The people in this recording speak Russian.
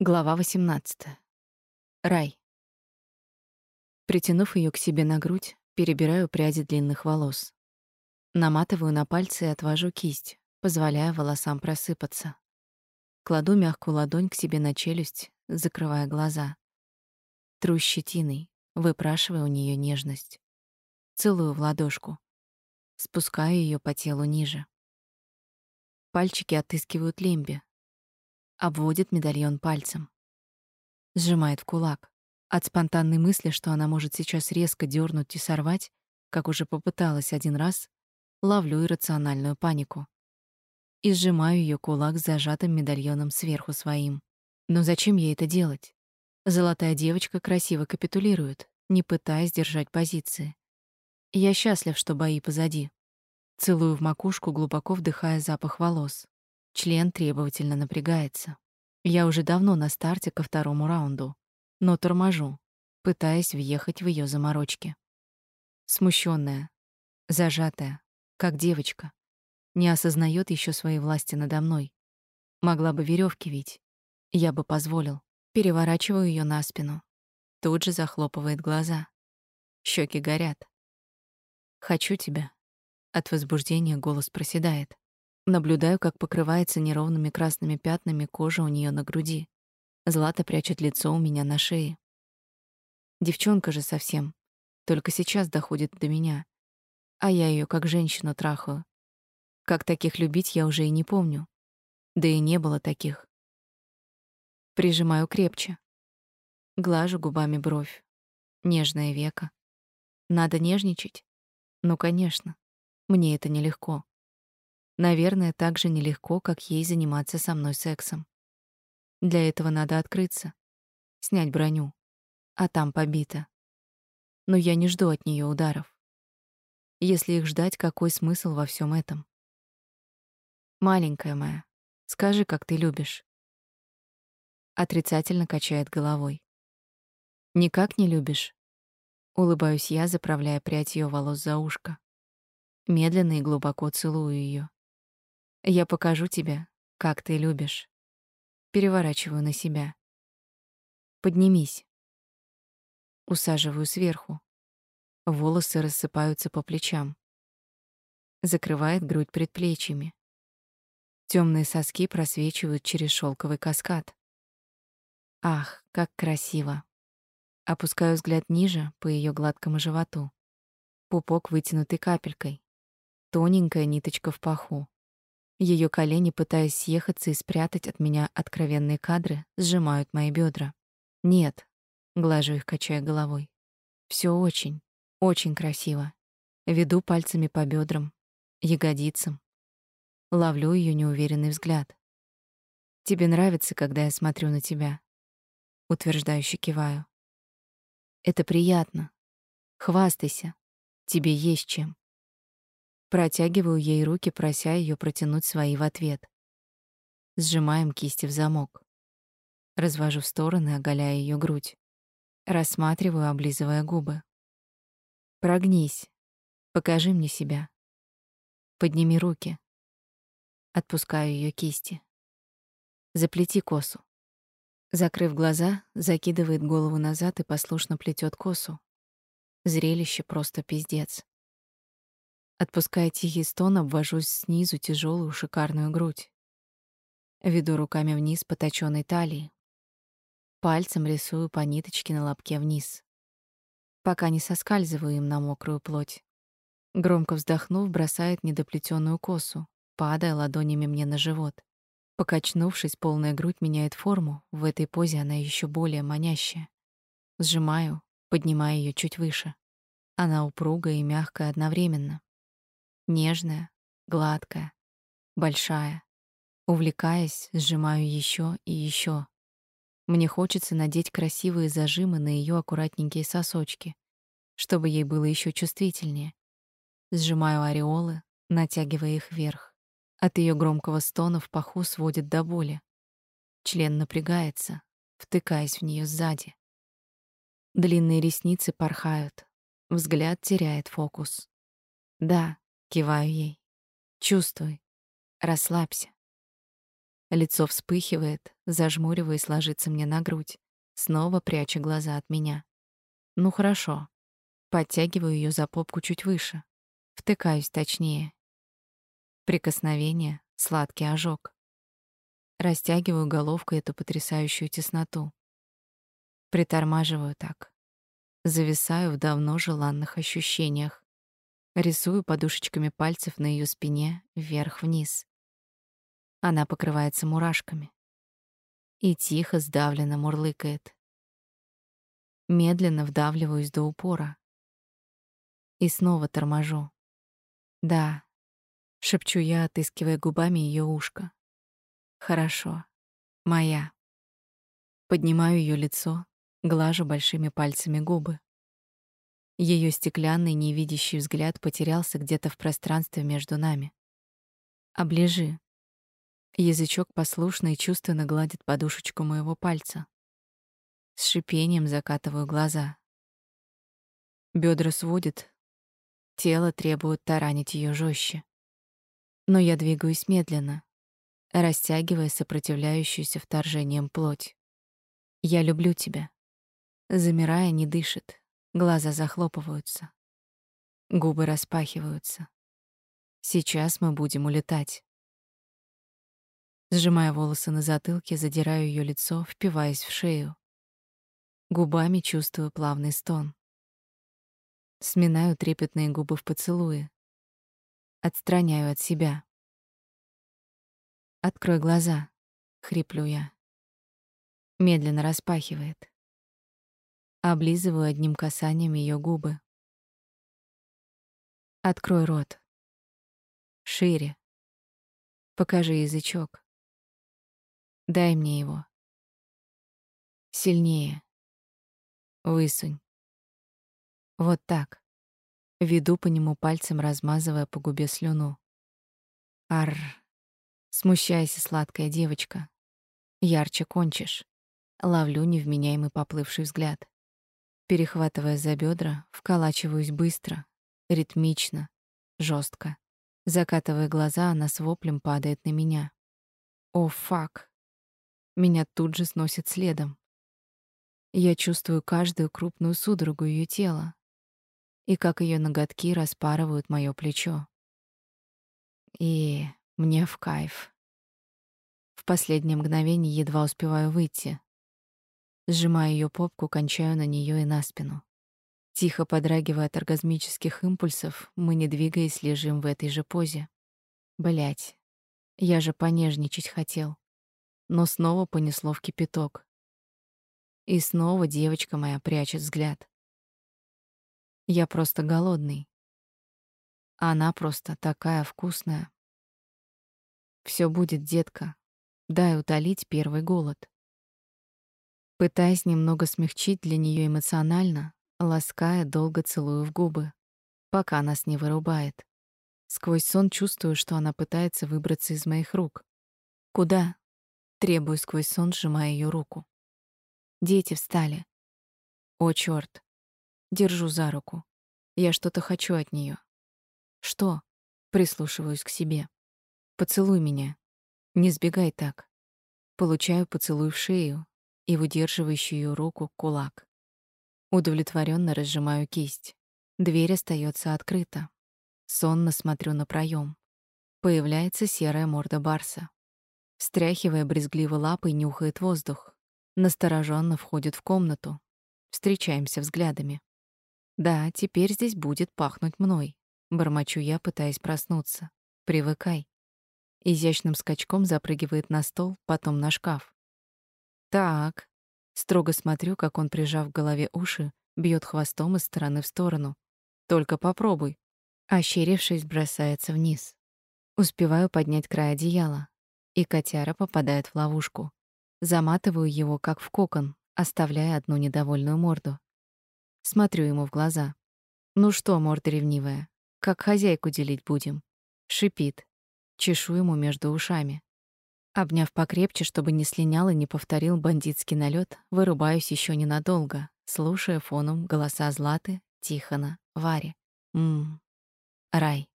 Глава 18. Рай. Притянув ее к себе на грудь, перебираю пряди длинных волос. Наматываю на пальцы и отвожу кисть, позволяя волосам просыпаться. Кладу мягкую ладонь к себе на челюсть, закрывая глаза. Тру щетиной, выпрашивая у нее нежность. Целую в ладошку. Спускаю ее по телу ниже. Пальчики отыскивают лемби, обводит медальон пальцем. Сжимает в кулак. От спонтанной мысли, что она может сейчас резко дернуть и сорвать, как уже попыталась один раз, ловлю иррациональную панику. И сжимаю ее кулак с зажатым медальоном сверху своим. Но зачем ей это делать? Золотая девочка красиво капитулирует, не пытаясь держать позиции. Я счастлив, что бои позади. Целую в макушку, глубоко вдыхая запах волос. Член требовательно напрягается. Я уже давно на старте ко второму раунду, но торможу, пытаясь въехать в ее заморочки. Смущенная, зажатая, как девочка, не осознает еще своей власти надо мной. Могла бы веревки вить, я бы позволил. Переворачиваю ее на спину. Тут же захлопывает глаза. Щеки горят. Хочу тебя. От возбуждения голос проседает. Наблюдаю, как покрывается неровными красными пятнами кожа у нее на груди. Злата прячет лицо у меня на шее. Девчонка же совсем. Только сейчас доходит до меня. А я ее как женщину трахаю. Как таких любить я уже и не помню. Да и не было таких. Прижимаю крепче. Глажу губами бровь. Нежное веко. Надо нежничать? Ну, конечно. Мне это нелегко. Наверное, так же нелегко, как ей заниматься со мной сексом. Для этого надо открыться, снять броню, а там побито. Но я не жду от нее ударов. Если их ждать, какой смысл во всем этом? Маленькая моя, скажи, как ты любишь. Отрицательно качает головой. Никак не любишь? Улыбаюсь я, заправляя прядь ее волос за ушко. Медленно и глубоко целую ее. Я покажу тебе, как ты любишь. Переворачиваю на себя. Поднимись. Усаживаю сверху. Волосы рассыпаются по плечам. Закрывает грудь предплечьями. Темные соски просвечивают через шелковый каскад. Ах, как красиво. Опускаю взгляд ниже по ее гладкому животу. Пупок вытянутый капелькой. Тоненькая ниточка в паху. Ее колени, пытаясь съехаться и спрятать от меня откровенные кадры, сжимают мои бедра. Нет, глажу их, качая головой. Все очень, очень красиво. Веду пальцами по бедрам, ягодицам. Ловлю ее неуверенный взгляд. Тебе нравится, когда я смотрю на тебя? Утверждающе киваю. Это приятно. Хвастайся. Тебе есть чем. Протягиваю ей руки, прося ее протянуть свои в ответ. Сжимаем кисти в замок. Развожу в стороны, оголяя ее грудь. Рассматриваю, облизывая губы. Прогнись. Покажи мне себя. Подними руки. Отпускаю ее кисти. Заплети косу. Закрыв глаза, закидывает голову назад и послушно плетет косу. Зрелище просто пиздец. Отпуская тихий стон, обвожусь снизу тяжелую шикарную грудь. Веду руками вниз по точёной талии. Пальцем рисую по ниточке на лобке вниз. Пока не соскальзываю им на мокрую плоть. Громко вздохнув, бросает недоплетённую косу, падая ладонями мне на живот. Покачнувшись, полная грудь меняет форму, в этой позе она ещё более манящая. Сжимаю, поднимая её чуть выше. Она упругая и мягкая одновременно. Нежная, гладкая, большая. Увлекаясь, сжимаю еще и еще. Мне хочется надеть красивые зажимы на ее аккуратненькие сосочки, чтобы ей было еще чувствительнее. Сжимаю ореолы, натягивая их вверх. От ее громкого стона в паху сводит до боли. Член напрягается, втыкаясь в нее сзади. Длинные ресницы порхают, взгляд теряет фокус. Да, Киваю ей. Чувствуй. Расслабься. Лицо вспыхивает, зажмуриваясь, ложится мне на грудь, снова пряча глаза от меня. Ну хорошо. Подтягиваю ее за попку чуть выше. Втыкаюсь точнее. Прикосновение, сладкий ожог. Растягиваю головкой эту потрясающую тесноту. Притормаживаю так. Зависаю в давно желанных ощущениях. Рисую подушечками пальцев на ее спине вверх-вниз. Она покрывается мурашками и тихо, сдавленно мурлыкает. Медленно вдавливаюсь до упора. И снова торможу. Да, шепчу я, отыскивая губами ее ушко. Хорошо. Моя. Поднимаю ее лицо, глажу большими пальцами губы. Ее стеклянный невидящий взгляд потерялся где-то в пространстве между нами. Оближи, Язычок послушно и чувственно гладит подушечку моего пальца. С шипением закатываю глаза. Бедра сводит, тело требует таранить ее жестче. Но я двигаюсь медленно, растягивая сопротивляющуюся вторжением плоть. Я люблю тебя. Замирая, не дышит, глаза захлопываются. Губы распахиваются. Сейчас мы будем улетать. Сжимая волосы на затылке, задираю ее лицо, впиваясь в шею. Губами чувствую плавный стон. Сминаю трепетные губы в поцелуе. Отстраняю от себя. «Открой глаза», — хриплю я. Медленно распахивает. Облизываю одним касанием ее губы. Открой рот. Шире. Покажи язычок. Дай мне его. Сильнее. Высунь. Вот так. Веду по нему пальцем, размазывая по губе слюну. Ар. Смущайся, сладкая девочка. Ярче кончишь. Ловлю невменяемый поплывший взгляд. Перехватывая за бедра, вколачиваюсь быстро, ритмично, жестко. Закатывая глаза, она с воплем падает на меня. О, фак. Меня тут же сносит следом. Я чувствую каждую крупную судорогу ее тела и как ее ноготки распарывают моё плечо. И мне в кайф. В последнее мгновение едва успеваю выйти. Сжимая ее попку, кончаю на нее и на спину. Тихо подрагивая от оргазмических импульсов, мы, не двигаясь, лежим в этой же позе. Блять, я же понежничать хотел но снова понесло в кипяток. И снова девочка моя прячет взгляд. Я просто голодный. Она просто такая вкусная. Все будет, детка. Дай утолить первый голод. Пытаясь немного смягчить для нее эмоционально, лаская, долго целую в губы, пока нас не вырубает. Сквозь сон чувствую, что она пытается выбраться из моих рук. Куда? Требую сквозь сон, сжимая ее руку. Дети встали. О, чёрт. Держу за руку. Я что-то хочу от нее. Что? Прислушиваюсь к себе. Поцелуй меня. Не сбегай так. Получаю поцелуй в шею и выдерживающую ее руку кулак. Удовлетворенно разжимаю кисть. Дверь остается открыта. Сонно смотрю на проем. Появляется серая морда Барса. Встряхивая брезгливо лапой, нюхает воздух. Настороженно входит в комнату. Встречаемся взглядами. Да, теперь здесь будет пахнуть мной. Бормочу я, пытаясь проснуться. Привыкай. Изящным скачком запрыгивает на стол, потом на шкаф. Так. Строго смотрю, как он, прижав к голове уши, бьет хвостом из стороны в сторону. Только попробуй. Ощерившись, бросается вниз. Успеваю поднять край одеяла и котяра попадает в ловушку. Заматываю его, как в кокон, оставляя одну недовольную морду. Смотрю ему в глаза. «Ну что, морда ревнивая, как хозяйку делить будем?» Шипит. Чешу ему между ушами. Обняв покрепче, чтобы не слинял и не повторил бандитский налет, вырубаюсь еще ненадолго, слушая фоном голоса Златы, Тихона, Вари. Мм. Рай.